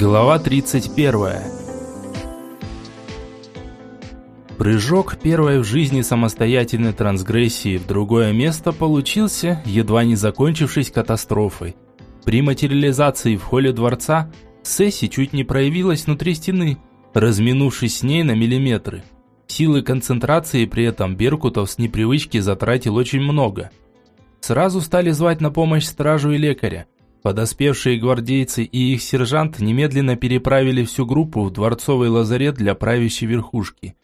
Глава 31. Прыжок первой в жизни самостоятельной трансгрессии в другое место получился, едва не закончившись катастрофой. При материализации в холле дворца Сесси чуть не проявилась внутри стены, разминувшись с ней на миллиметры. Силы концентрации при этом Беркутов с непривычки затратил очень много. Сразу стали звать на помощь стражу и лекаря. Подоспевшие гвардейцы и их сержант немедленно переправили всю группу в дворцовый лазарет для правящей верхушки.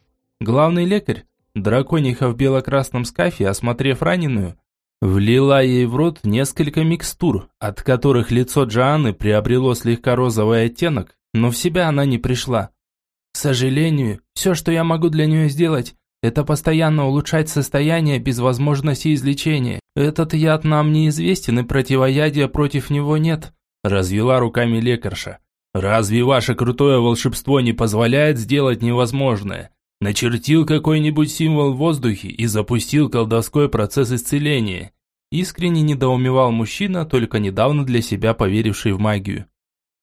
Главный лекарь, дракониха в бело-красном скафе, осмотрев раненую, влила ей в рот несколько микстур, от которых лицо Джоанны приобрело слегка розовый оттенок, но в себя она не пришла. К сожалению, все, что я могу для нее сделать, это постоянно улучшать состояние без возможности излечения. Этот яд нам неизвестен и противоядия против него нет», – развела руками лекарша. «Разве ваше крутое волшебство не позволяет сделать невозможное? Начертил какой-нибудь символ в воздухе и запустил колдовской процесс исцеления». Искренне недоумевал мужчина, только недавно для себя поверивший в магию.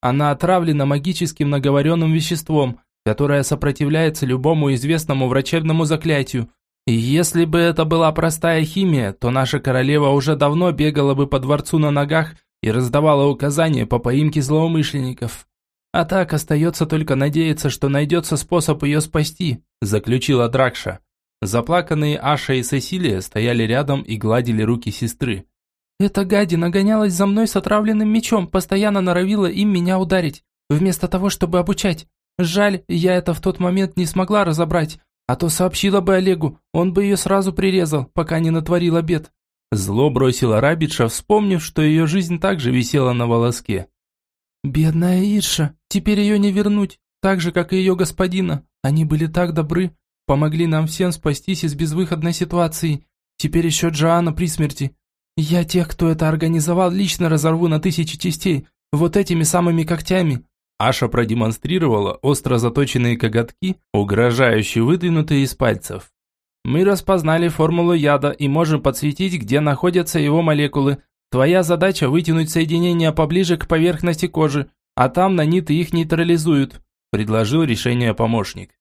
Она отравлена магическим наговоренным веществом, которое сопротивляется любому известному врачебному заклятию. Если бы это была простая химия, то наша королева уже давно бегала бы по дворцу на ногах и раздавала указания по поимке злоумышленников. А так остается только надеяться, что найдется способ ее спасти, заключила Дракша. Заплаканные Аша и Сесилия стояли рядом и гладили руки сестры. «Эта гадина гонялась за мной с отравленным мечом, постоянно норовила им меня ударить, вместо того, чтобы обучать. Жаль, я это в тот момент не смогла разобрать, а то сообщила бы Олегу, он бы ее сразу прирезал, пока не натворил обед. Зло бросила Рабиша, вспомнив, что ее жизнь также висела на волоске. «Бедная Ирша, теперь ее не вернуть, так же, как и ее господина. Они были так добры, помогли нам всем спастись из безвыходной ситуации. Теперь еще Джоанна при смерти. Я тех, кто это организовал, лично разорву на тысячи частей, вот этими самыми когтями. Аша продемонстрировала остро заточенные коготки, угрожающие выдвинутые из пальцев. «Мы распознали формулу яда и можем подсветить, где находятся его молекулы. Твоя задача вытянуть соединения поближе к поверхности кожи, а там наниты их нейтрализуют», – предложил решение помощник.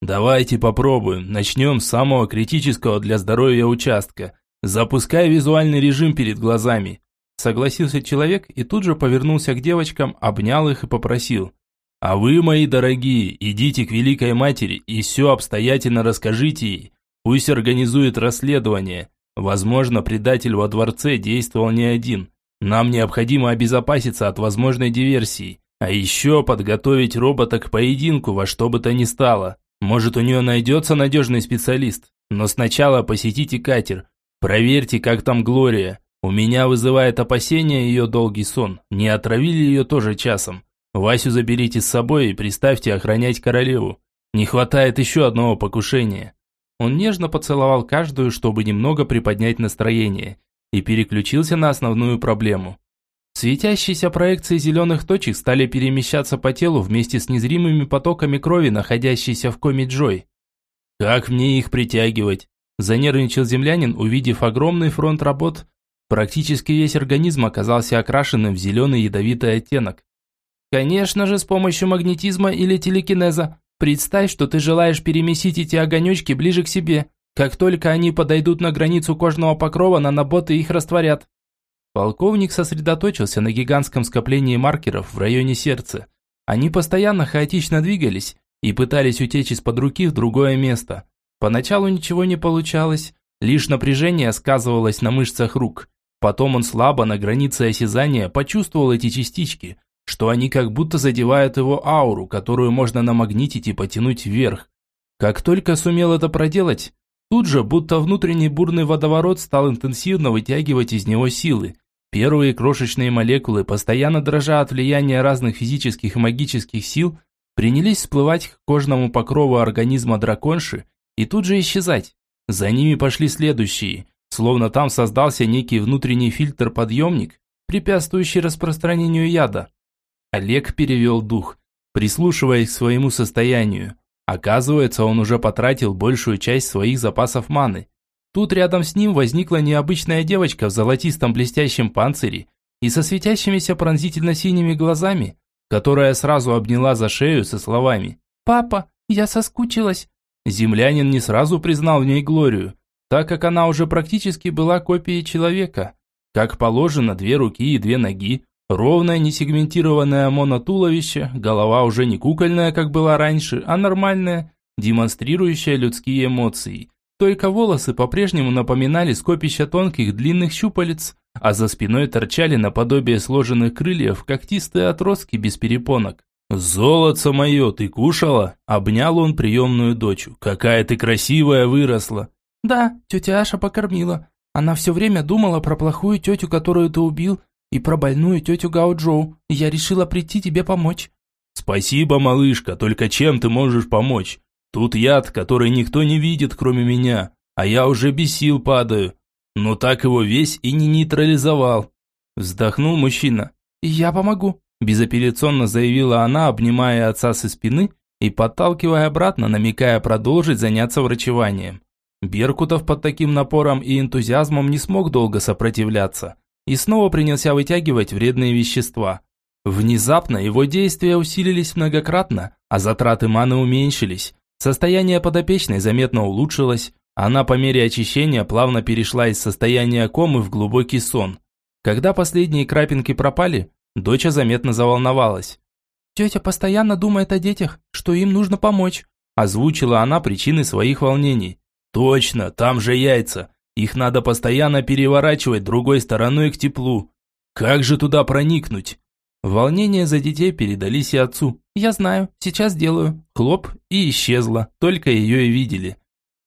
«Давайте попробуем. Начнем с самого критического для здоровья участка. Запускай визуальный режим перед глазами. Согласился человек и тут же повернулся к девочкам, обнял их и попросил. «А вы, мои дорогие, идите к Великой Матери и все обстоятельно расскажите ей. Пусть организует расследование. Возможно, предатель во дворце действовал не один. Нам необходимо обезопаситься от возможной диверсии. А еще подготовить робота к поединку во что бы то ни стало. Может, у нее найдется надежный специалист. Но сначала посетите катер. Проверьте, как там Глория. У меня вызывает опасение ее долгий сон. Не отравили ее тоже часом. Васю заберите с собой и приставьте охранять королеву. Не хватает еще одного покушения. Он нежно поцеловал каждую, чтобы немного приподнять настроение, и переключился на основную проблему. Светящиеся проекции зеленых точек стали перемещаться по телу вместе с незримыми потоками крови, находящейся в коме Джой. «Как мне их притягивать?» Занервничал землянин, увидев огромный фронт работ, Практически весь организм оказался окрашенным в зеленый ядовитый оттенок. Конечно же, с помощью магнетизма или телекинеза. Представь, что ты желаешь переместить эти огонечки ближе к себе. Как только они подойдут на границу кожного покрова, наноботы их растворят. Полковник сосредоточился на гигантском скоплении маркеров в районе сердца. Они постоянно хаотично двигались и пытались утечь из-под руки в другое место. Поначалу ничего не получалось, лишь напряжение сказывалось на мышцах рук. Потом он слабо на границе осязания почувствовал эти частички, что они как будто задевают его ауру, которую можно намагнитить и потянуть вверх. Как только сумел это проделать, тут же будто внутренний бурный водоворот стал интенсивно вытягивать из него силы. Первые крошечные молекулы, постоянно дрожа от влияния разных физических и магических сил, принялись всплывать к кожному покрову организма драконши и тут же исчезать. За ними пошли следующие, Словно там создался некий внутренний фильтр-подъемник, препятствующий распространению яда. Олег перевел дух, прислушиваясь к своему состоянию. Оказывается, он уже потратил большую часть своих запасов маны. Тут рядом с ним возникла необычная девочка в золотистом блестящем панцире и со светящимися пронзительно-синими глазами. которая сразу обняла за шею со словами «Папа, я соскучилась». Землянин не сразу признал в ней Глорию, так как она уже практически была копией человека. Как положено, две руки и две ноги, ровное несегментированное монотуловище, голова уже не кукольная, как была раньше, а нормальная, демонстрирующая людские эмоции. Только волосы по-прежнему напоминали скопища тонких длинных щупалец, а за спиной торчали наподобие сложенных крыльев когтистые отростки без перепонок. «Золотце мое, ты кушала?» Обнял он приемную дочь. «Какая ты красивая выросла!» «Да, тетя Аша покормила. Она все время думала про плохую тетю, которую ты убил, и про больную тетю Гао Джоу. Я решила прийти тебе помочь». «Спасибо, малышка, только чем ты можешь помочь? Тут яд, который никто не видит, кроме меня, а я уже без сил падаю. Но так его весь и не нейтрализовал». Вздохнул мужчина. «Я помогу», Безапелляционно заявила она, обнимая отца со спины и подталкивая обратно, намекая продолжить заняться врачеванием. Беркутов под таким напором и энтузиазмом не смог долго сопротивляться и снова принялся вытягивать вредные вещества. Внезапно его действия усилились многократно, а затраты маны уменьшились. Состояние подопечной заметно улучшилось, она по мере очищения плавно перешла из состояния комы в глубокий сон. Когда последние крапинки пропали, Доча заметно заволновалась. «Тетя постоянно думает о детях, что им нужно помочь», озвучила она причины своих волнений. «Точно, там же яйца. Их надо постоянно переворачивать другой стороной к теплу. Как же туда проникнуть?» Волнения за детей передались и отцу. «Я знаю, сейчас делаю». Хлоп и исчезла, только ее и видели.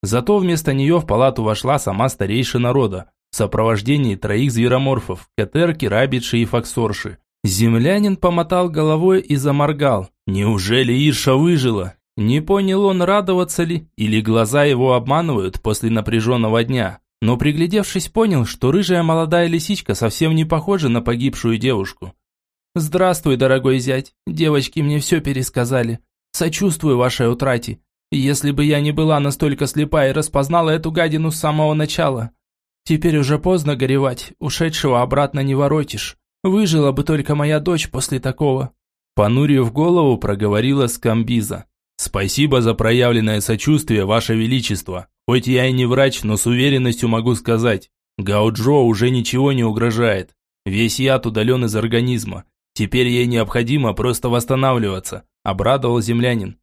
Зато вместо нее в палату вошла сама старейшина рода, в сопровождении троих звероморфов, Кетерки, Рабичи и Факсорши. Землянин помотал головой и заморгал. Неужели Ирша выжила? Не понял он, радоваться ли, или глаза его обманывают после напряженного дня. Но приглядевшись, понял, что рыжая молодая лисичка совсем не похожа на погибшую девушку. «Здравствуй, дорогой зять. Девочки мне все пересказали. Сочувствую вашей утрате. Если бы я не была настолько слепа и распознала эту гадину с самого начала. Теперь уже поздно горевать, ушедшего обратно не воротишь. Выжила бы только моя дочь после такого». Понурив голову, проговорила Скамбиза. «Спасибо за проявленное сочувствие, Ваше Величество. Хоть я и не врач, но с уверенностью могу сказать, Гауджо уже ничего не угрожает. Весь яд удален из организма. Теперь ей необходимо просто восстанавливаться», – обрадовал землянин.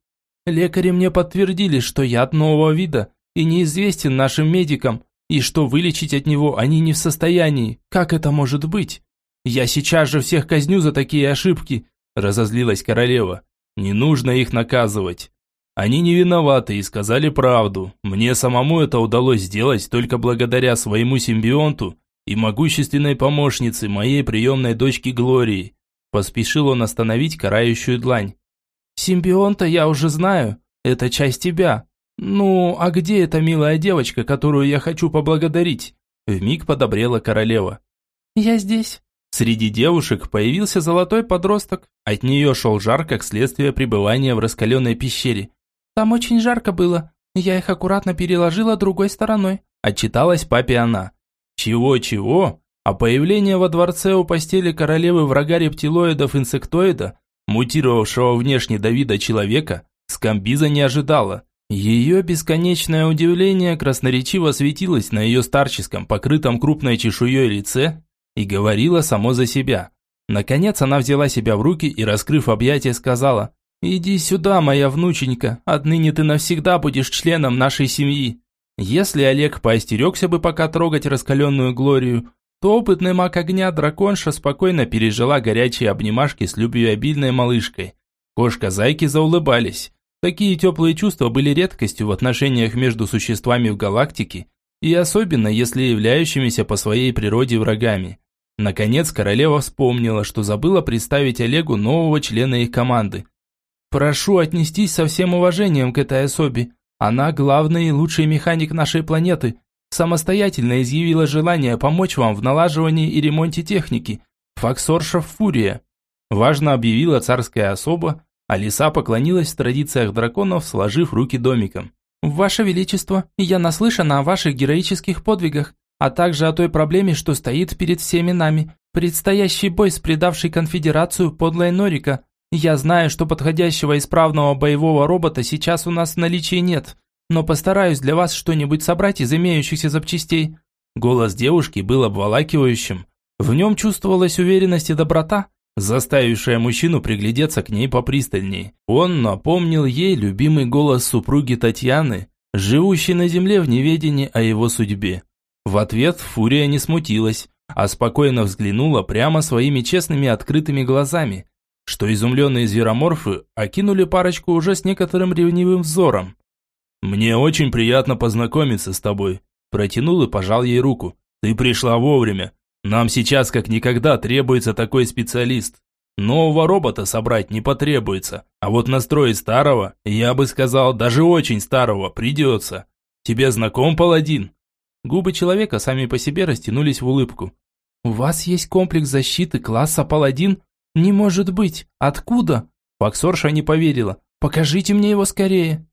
«Лекари мне подтвердили, что яд нового вида и неизвестен нашим медикам, и что вылечить от него они не в состоянии. Как это может быть?» «Я сейчас же всех казню за такие ошибки!» – разозлилась королева. «Не нужно их наказывать. Они не виноваты и сказали правду. Мне самому это удалось сделать только благодаря своему симбионту и могущественной помощнице моей приемной дочки Глории». Поспешил он остановить карающую длань. «Симбионта я уже знаю. Это часть тебя. Ну, а где эта милая девочка, которую я хочу поблагодарить?» Вмиг подобрела королева. «Я здесь», Среди девушек появился золотой подросток. От нее шел жар, как следствие пребывания в раскаленной пещере. «Там очень жарко было. Я их аккуратно переложила другой стороной», – отчиталась папе она. «Чего-чего? А появление во дворце у постели королевы врага рептилоидов-инсектоида, мутировавшего внешне до вида человека, Скамбиза не ожидала. Ее бесконечное удивление красноречиво светилось на ее старческом, покрытом крупной чешуей лице и говорила само за себя. Наконец она взяла себя в руки и, раскрыв объятия, сказала «Иди сюда, моя внученька, отныне ты навсегда будешь членом нашей семьи». Если Олег поостерегся бы пока трогать раскаленную Глорию, то опытный маг огня драконша спокойно пережила горячие обнимашки с любвеобильной малышкой. Кошка-зайки заулыбались. Такие теплые чувства были редкостью в отношениях между существами в галактике, и особенно если являющимися по своей природе врагами. Наконец королева вспомнила, что забыла представить Олегу нового члена их команды. «Прошу отнестись со всем уважением к этой особе. Она главный и лучший механик нашей планеты. Самостоятельно изъявила желание помочь вам в налаживании и ремонте техники. Факсорша Фурия». Важно объявила царская особа, а лиса поклонилась в традициях драконов, сложив руки домиком. «Ваше Величество, я наслышана о ваших героических подвигах, а также о той проблеме, что стоит перед всеми нами. Предстоящий бой с предавшей конфедерацию подлой Норика. Я знаю, что подходящего исправного боевого робота сейчас у нас в наличии нет, но постараюсь для вас что-нибудь собрать из имеющихся запчастей». Голос девушки был обволакивающим. В нем чувствовалась уверенность и доброта, заставившая мужчину приглядеться к ней попристальней. Он напомнил ей любимый голос супруги Татьяны, живущей на земле в неведении о его судьбе. В ответ Фурия не смутилась, а спокойно взглянула прямо своими честными открытыми глазами, что изумленные звероморфы окинули парочку уже с некоторым ревнивым взором. «Мне очень приятно познакомиться с тобой», протянул и пожал ей руку. «Ты пришла вовремя. Нам сейчас как никогда требуется такой специалист. Нового робота собрать не потребуется, а вот настроить старого, я бы сказал, даже очень старого, придется. Тебе знаком паладин?» Губы человека сами по себе растянулись в улыбку. «У вас есть комплекс защиты класса паладин? Не может быть! Откуда?» Факсорша не поверила. «Покажите мне его скорее!»